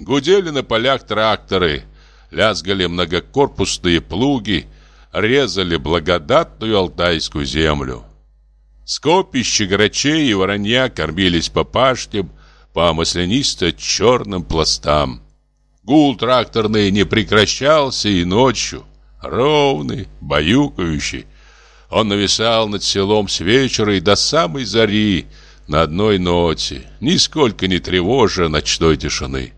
Гудели на полях тракторы, лязгали многокорпусные плуги, резали благодатную алтайскую землю. Скопища грачей и воронья кормились по пашням, по маслянисто-черным пластам. Гул тракторный не прекращался и ночью, ровный, баюкающий. Он нависал над селом с вечера и до самой зари на одной ноте, нисколько не тревожа ночной тишины.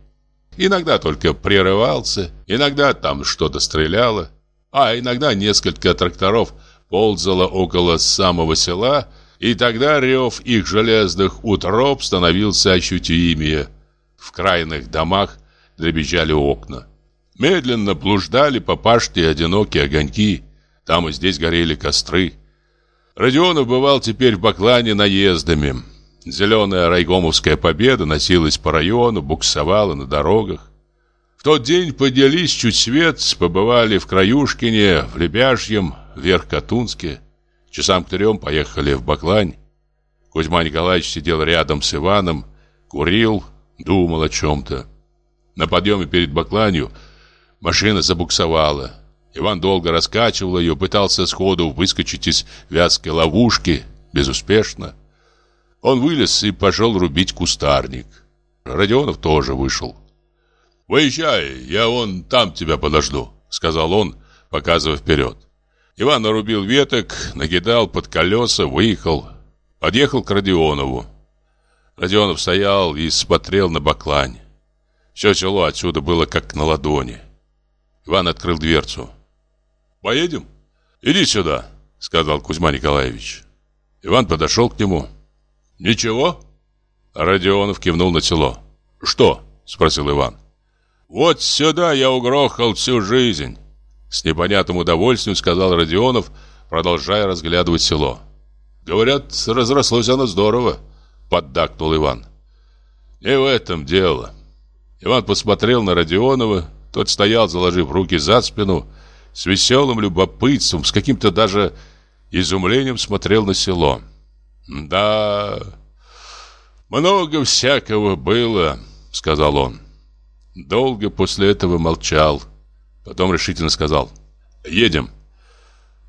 Иногда только прерывался, иногда там что-то стреляло, а иногда несколько тракторов ползало около самого села, и тогда рев их железных утроб становился ощутимее. В крайних домах дребезжали окна. Медленно блуждали по паште одинокие огоньки. Там и здесь горели костры. Родионов бывал теперь в Баклане наездами. Зеленая райгомовская победа носилась по району, буксовала на дорогах. В тот день поделись чуть свет, побывали в Краюшкине, в Лебяжьем, в Верхкатунске. Часам к трем поехали в Баклань. Кузьма Николаевич сидел рядом с Иваном, курил, думал о чем-то. На подъеме перед Бакланью машина забуксовала. Иван долго раскачивал ее, пытался сходу выскочить из вязкой ловушки, безуспешно. Он вылез и пошел рубить кустарник. Родионов тоже вышел. «Выезжай, я вон там тебя подожду», — сказал он, показывая вперед. Иван нарубил веток, накидал под колеса, выехал. Подъехал к Родионову. Родионов стоял и смотрел на баклань. Все село отсюда было как на ладони. Иван открыл дверцу. «Поедем?» «Иди сюда», — сказал Кузьма Николаевич. Иван подошел к нему. «Ничего?» Родионов кивнул на село. «Что?» — спросил Иван. «Вот сюда я угрохал всю жизнь», — с непонятным удовольствием сказал Родионов, продолжая разглядывать село. «Говорят, разрослось оно здорово», — поддакнул Иван. «Не в этом дело». Иван посмотрел на Родионова, тот стоял, заложив руки за спину, с веселым любопытством, с каким-то даже изумлением смотрел на село. «Да, много всякого было», — сказал он. Долго после этого молчал. Потом решительно сказал «Едем».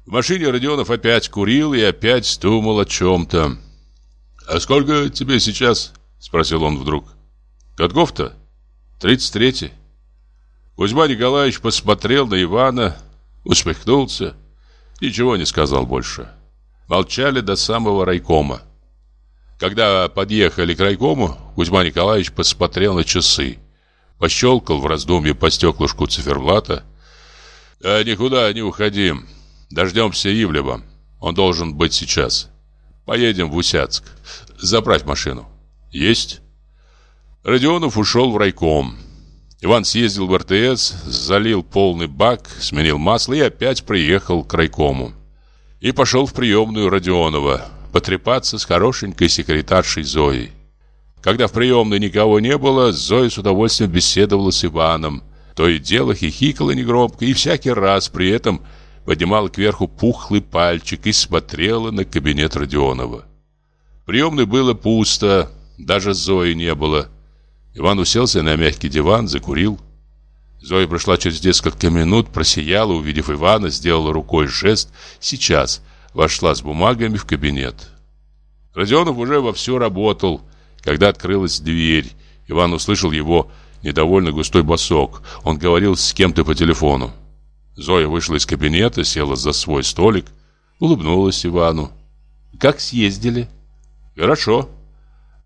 В машине Родионов опять курил и опять думал о чем-то. «А сколько тебе сейчас?» — спросил он вдруг. «Годков-то? Тридцать третий». Кузьма Николаевич посмотрел на Ивана, усмехнулся, ничего не сказал больше. Молчали до самого райкома. Когда подъехали к райкому, Кузьма Николаевич посмотрел на часы. Пощелкал в раздумье по стеклышку циферблата. «А никуда не уходим. Дождемся Ивлева. Он должен быть сейчас. Поедем в Усяцк. Заправь машину». «Есть». Родионов ушел в райком. Иван съездил в РТС, залил полный бак, сменил масло и опять приехал к райкому и пошел в приемную Родионова потрепаться с хорошенькой секретаршей Зоей. Когда в приемной никого не было, Зоя с удовольствием беседовала с Иваном. То и дело хихикала негромко, и всякий раз при этом поднимала кверху пухлый пальчик и смотрела на кабинет Родионова. В приемной было пусто, даже Зои не было. Иван уселся на мягкий диван, закурил. Зоя пришла через несколько минут, просияла, увидев Ивана, сделала рукой жест. Сейчас вошла с бумагами в кабинет. Родионов уже вовсю работал, когда открылась дверь. Иван услышал его недовольно густой босок. Он говорил с кем-то по телефону. Зоя вышла из кабинета, села за свой столик, улыбнулась Ивану. «Как съездили?» «Хорошо.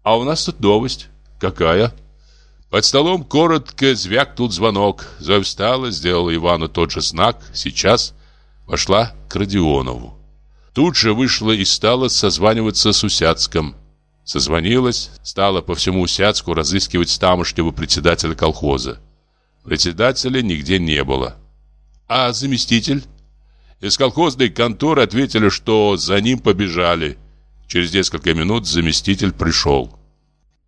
А у нас тут новость. Какая?» Под столом коротко звякнул звонок. Зоя встала, сделала Ивану тот же знак. Сейчас вошла к Родионову. Тут же вышла и стала созваниваться с Усяцком. Созвонилась, стала по всему Усяцку разыскивать тамошнего председателя колхоза. Председателя нигде не было. А заместитель? Из колхозной конторы ответили, что за ним побежали. Через несколько минут заместитель пришел.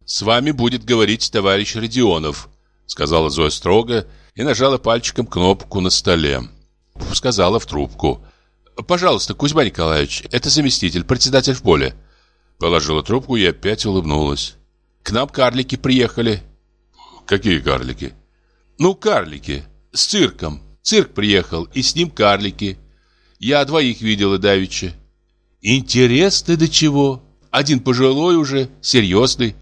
«С вами будет говорить товарищ Родионов», сказала Зоя строго и нажала пальчиком кнопку на столе. Сказала в трубку. «Пожалуйста, Кузьма Николаевич, это заместитель, председатель в поле». Положила трубку и опять улыбнулась. «К нам карлики приехали». Какие карлики? Ну, карлики. С цирком. Цирк приехал, и с ним карлики. Я двоих видела давеча. Интересно до чего. Один пожилой уже, серьезный.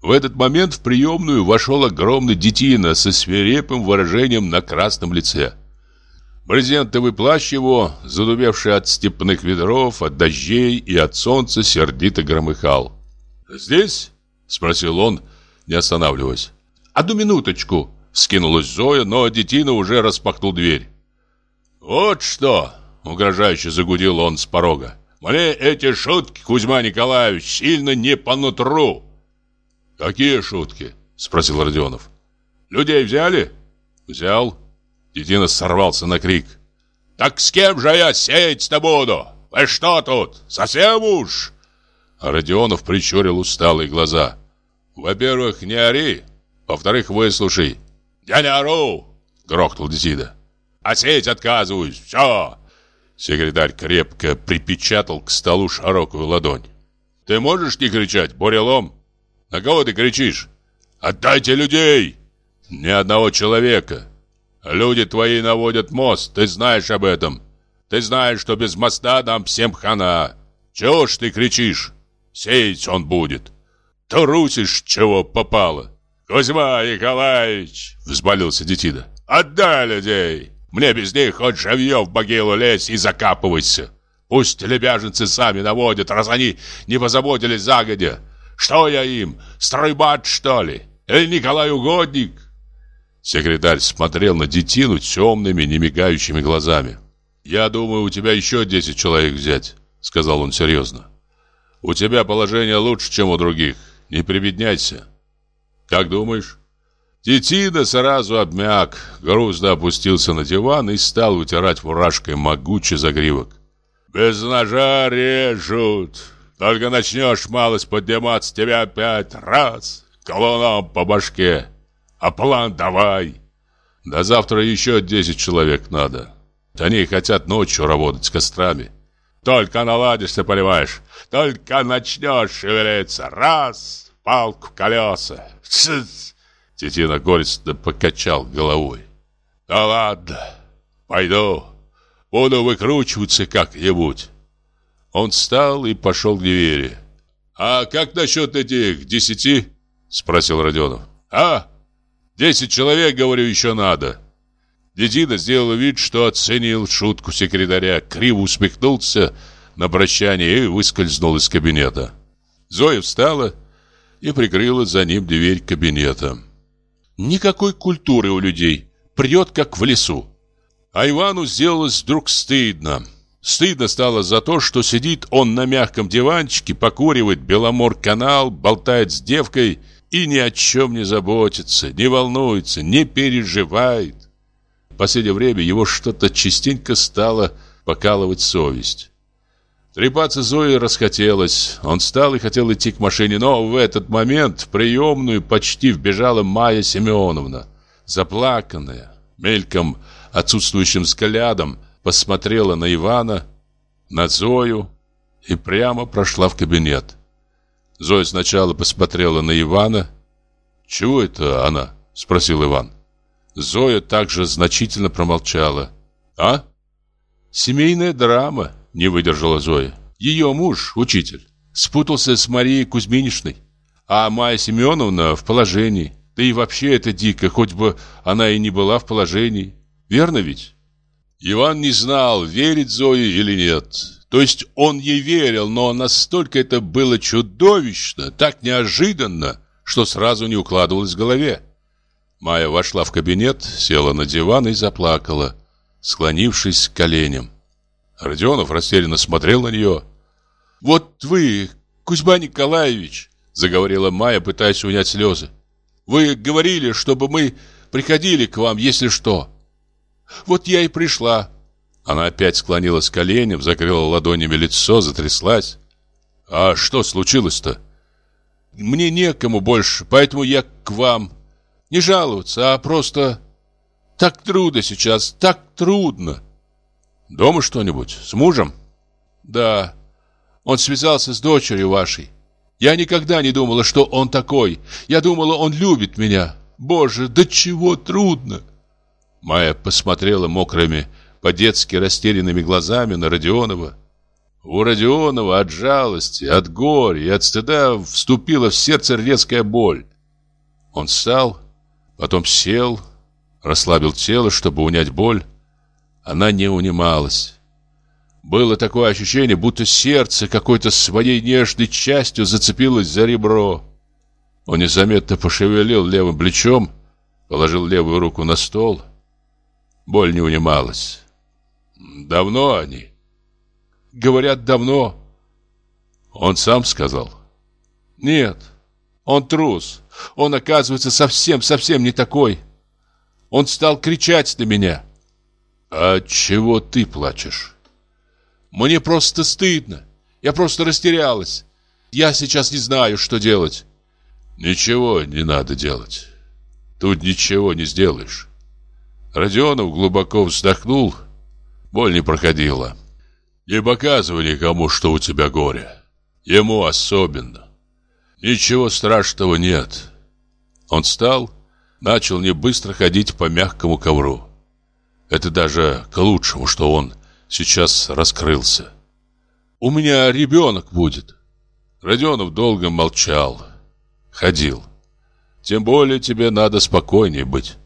В этот момент в приемную вошел огромный детина со свирепым выражением на красном лице. Брезентовый плащ его, задубевший от степных ветров, от дождей и от солнца, сердито громыхал. «Здесь?» — спросил он, не останавливаясь. «Одну минуточку!» — скинулась Зоя, но детина уже распахнул дверь. «Вот что!» — угрожающе загудел он с порога. «Мне эти шутки, Кузьма Николаевич, сильно не по нутру!» «Какие шутки?» — спросил Родионов. «Людей взяли?» «Взял». Детина сорвался на крик. «Так с кем же я сеять-то буду? Вы что тут, совсем уж?» а Родионов прищурил усталые глаза. «Во-первых, не ори, во-вторых, выслушай». «Я не ору!» — грохнул Детина. «А сеять отказываюсь, все!» Секретарь крепко припечатал к столу широкую ладонь. «Ты можешь не кричать, бурелом? На кого ты кричишь? Отдайте людей!» «Ни одного человека. Люди твои наводят мост, ты знаешь об этом. Ты знаешь, что без моста нам всем хана. Чего ж ты кричишь? Сеять он будет. Трусишь, чего попало. Кузьма Николаевич, взболился детина. Отдай людей. Мне без них хоть живьем в могилу лезь и закапывайся. Пусть лебяженцы сами наводят, раз они не позаботились загодя. Что я им, стройбат, что ли? Или Николай Угодник? Секретарь смотрел на детину темными, немигающими глазами. «Я думаю, у тебя еще десять человек взять», — сказал он серьезно. «У тебя положение лучше, чем у других. Не прибедняйся». «Как думаешь?» Детина сразу обмяк, грузно опустился на диван и стал вытирать фуражкой могучий загривок. «Без ножа режут. Только начнешь малость подниматься, тебя опять раз, колоном по башке. А план давай. До завтра еще 10 человек надо. Они хотят ночью работать с кострами. Только наладишься, понимаешь. Только начнешь шевелиться. Раз, палку в колеса. Тетина горестно покачал головой. Да ладно, пойду. Буду выкручиваться как-нибудь. Он встал и пошел к двери. «А как насчет этих десяти?» Спросил Родионов. «А? Десять человек, говорю, еще надо. Дедина сделал вид, что оценил шутку секретаря, криво усмехнулся на прощание и выскользнул из кабинета. Зоя встала и прикрыла за ним дверь кабинета. Никакой культуры у людей, прет как в лесу. А Ивану сделалось вдруг стыдно. Стыдно стало за то, что сидит он на мягком диванчике, покуривает Беломор-канал, болтает с девкой и ни о чем не заботится, не волнуется, не переживает. В последнее время его что-то частенько стало покалывать совесть. Трепаться Зои расхотелось. Он встал и хотел идти к машине, но в этот момент в приемную почти вбежала Майя Семеновна. Заплаканная, мельком отсутствующим взглядом, посмотрела на Ивана, на Зою и прямо прошла в кабинет. Зоя сначала посмотрела на Ивана. «Чего это она?» – спросил Иван. Зоя также значительно промолчала. «А?» «Семейная драма», – не выдержала Зоя. «Ее муж, учитель, спутался с Марией Кузьминишной, а Майя Семеновна в положении. Да и вообще это дико, хоть бы она и не была в положении. Верно ведь?» Иван не знал, верить Зое или нет. То есть он ей верил, но настолько это было чудовищно, так неожиданно, что сразу не укладывалось в голове. Майя вошла в кабинет, села на диван и заплакала, склонившись к коленям. Родионов растерянно смотрел на нее. «Вот вы, Кузьма Николаевич», — заговорила Майя, пытаясь унять слезы. «Вы говорили, чтобы мы приходили к вам, если что. Вот я и пришла. Она опять склонилась к коленям, закрыла ладонями лицо, затряслась. «А что случилось-то?» «Мне некому больше, поэтому я к вам. Не жаловаться, а просто... Так трудно сейчас, так трудно». «Дома что-нибудь? С мужем?» «Да. Он связался с дочерью вашей. Я никогда не думала, что он такой. Я думала, он любит меня. Боже, до чего трудно!» Майя посмотрела мокрыми, по-детски растерянными глазами на Родионова. У Родионова от жалости, от горя и от стыда вступила в сердце резкая боль. Он встал, потом сел, расслабил тело, чтобы унять боль. Она не унималась. Было такое ощущение, будто сердце какой-то своей нежной частью зацепилось за ребро. Он незаметно пошевелил левым плечом, положил левую руку на стол. Боль не унималась. Давно они? Говорят, давно. Он сам сказал. Нет, он трус. Он, оказывается, совсем-совсем не такой. Он стал кричать на меня. А чего ты плачешь? Мне просто стыдно. Я просто растерялась. Я сейчас не знаю, что делать. Ничего не надо делать. Тут ничего не сделаешь. Родионов глубоко вздохнул. Боль не проходила. Не показывай никому, что у тебя горе. Ему особенно. Ничего страшного нет. Он встал, начал не быстро ходить по мягкому ковру. Это даже к лучшему, что он сейчас раскрылся. «У меня ребенок будет». Родионов долго молчал, ходил. «Тем более тебе надо спокойнее быть,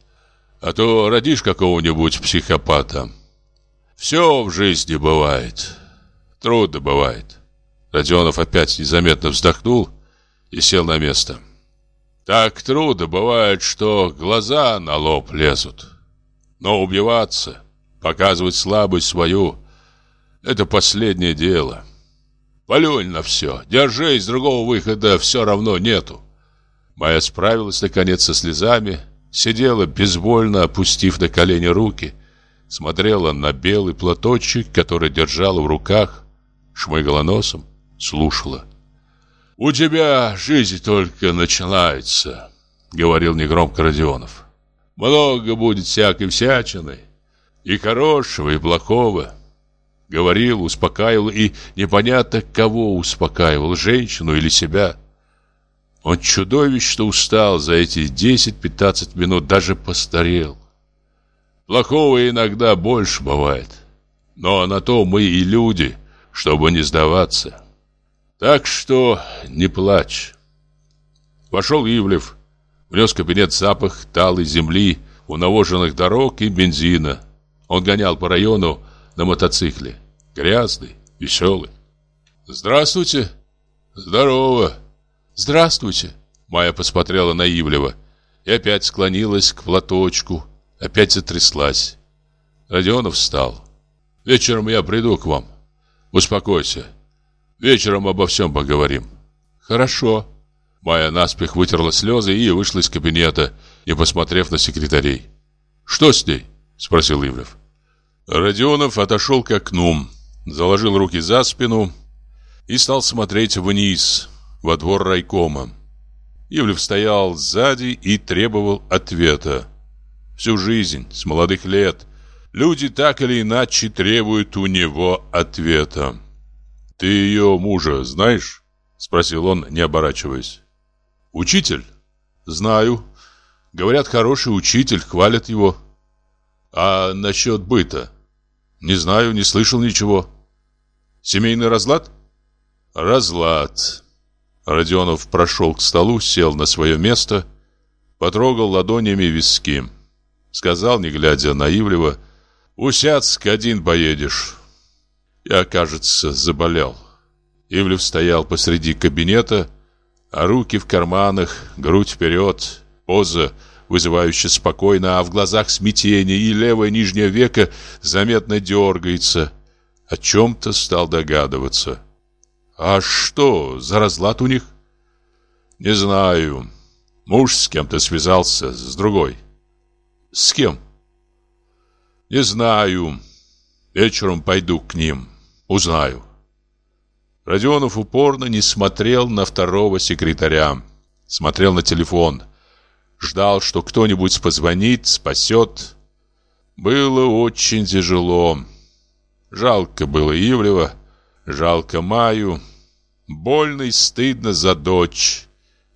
а то родишь какого-нибудь психопата». Все в жизни бывает. Трудно бывает. Родионов опять незаметно вздохнул и сел на место. Так трудно бывает, что глаза на лоб лезут. Но убиваться, показывать слабость свою — это последнее дело. Полюнь на все, держись, другого выхода все равно нету. Моя справилась наконец со слезами, сидела безвольно, опустив на колени руки — смотрела на белый платочек, который держала в руках, шмыгала носом, слушала. «У тебя жизнь только начинается», — говорил негромко Родионов. «Много будет всякой всячины, и хорошего, и плохого». Говорил, успокаивал и непонятно кого успокаивал, женщину или себя. Он чудовищно устал за эти 10-15 минут, даже постарел. Плохого иногда больше бывает. Но на то мы и люди, чтобы не сдаваться. Так что не плачь. Вошел Ивлев, внес в кабинет запах талой земли, унавоженных дорог и бензина. Он гонял по району на мотоцикле. Грязный, веселый. «Здравствуйте!» «Здорово!» «Здравствуйте!» Майя посмотрела на Ивлева и опять склонилась к платочку, опять затряслась. Родионов встал. «Вечером я приду к вам. Успокойся. Вечером обо всем поговорим». «Хорошо». Майя наспех вытерла слезы и вышла из кабинета, не посмотрев на секретарей. «Что с ней?» – спросил Ивлев. Родионов отошел к окну, заложил руки за спину и стал смотреть вниз, во двор райкома. Ивлев стоял сзади и требовал ответа. Всю жизнь, с молодых лет, люди так или иначе требуют у него ответа. «Ты ее мужа знаешь?» – спросил он, не оборачиваясь. «Учитель?» «Знаю. Говорят, хороший учитель, хвалят его». «А насчет быта?» «Не знаю, не слышал ничего». «Семейный разлад?» «Разлад». Родионов прошел к столу, сел на свое место, потрогал ладонями виски. Сказал, не глядя на «В Усяцк один поедешь». Я, кажется, заболел. Ивлев стоял посреди кабинета, а руки в карманах, грудь вперед, поза вызывающе спокойно, а в глазах смятение, и левое нижнее веко заметно дергается. О чем-то стал догадываться. «А что, за разлад у них?» «Не знаю. Муж с кем-то связался, с другой». С кем? Не знаю. Вечером пойду к ним. Узнаю. Родионов упорно не смотрел на второго секретаря. Смотрел на телефон. Ждал, что кто-нибудь позвонит, спасет. Было очень тяжело. Жалко было Ивлева, жалко Маю. Больно и стыдно за дочь.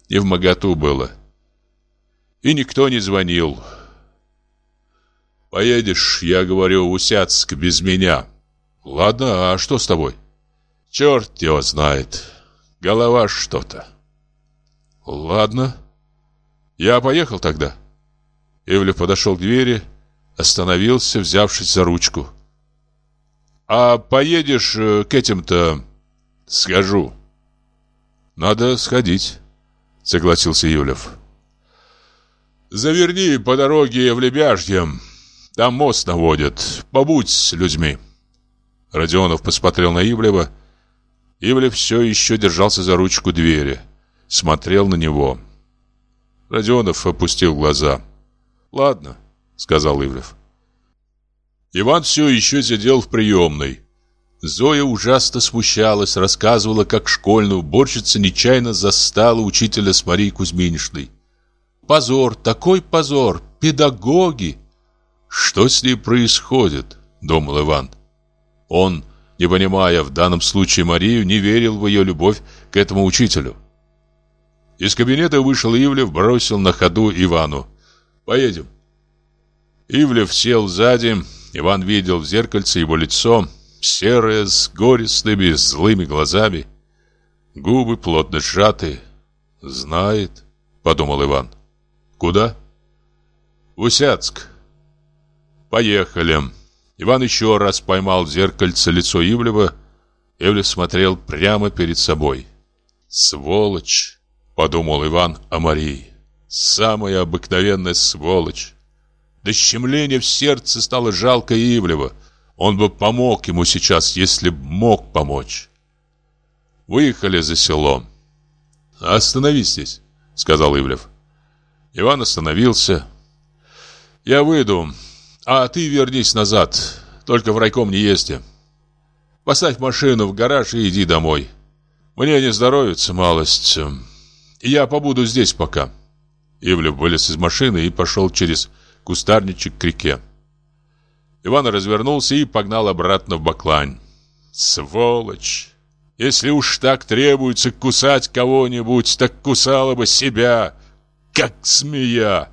Не в моготу было. И никто не звонил. Поедешь, я говорю, в Усяцк без меня. Ладно, а что с тобой? Черт его знает. Голова что-то. Ладно. Я поехал тогда. Ивлев подошел к двери, остановился, взявшись за ручку. А поедешь э, к этим-то... Скажу. Надо сходить, согласился Юлев. Заверни по дороге в Лебяжье. Там мост наводят. Побудь с людьми. Родионов посмотрел на Ивлева. Ивлев все еще держался за ручку двери. Смотрел на него. Родионов опустил глаза. «Ладно», — сказал Ивлев. Иван все еще сидел в приемной. Зоя ужасно смущалась, рассказывала, как школьная уборщица нечаянно застала учителя с Марией Кузьминишной. «Позор, такой позор! Педагоги!» «Что с ней происходит?» — думал Иван. Он, не понимая в данном случае Марию, не верил в ее любовь к этому учителю. Из кабинета вышел Ивлев, бросил на ходу Ивану. «Поедем». Ивлев сел сзади, Иван видел в зеркальце его лицо, серое, с горестными, злыми глазами. Губы плотно сжаты. «Знает», — подумал Иван. «Куда?» «В Усяцк». «Поехали». Иван еще раз поймал зеркальце лицо Ивлева. Ивлев смотрел прямо перед собой. «Сволочь», — подумал Иван о Марии. «Самая обыкновенная сволочь». До щемления в сердце стало жалко Ивлева. Он бы помог ему сейчас, если б мог помочь. Выехали за село. «Остановись здесь», — сказал Ивлев. Иван остановился. «Я выйду, а ты вернись назад, только в райком не езди. Поставь машину в гараж и иди домой. Мне не здоровится малость. Я побуду здесь пока». Ивлев вылез из машины и пошел через кустарничек к реке. Иван развернулся и погнал обратно в Баклань. Сволочь! Если уж так требуется кусать кого-нибудь, так кусала бы себя, как змея.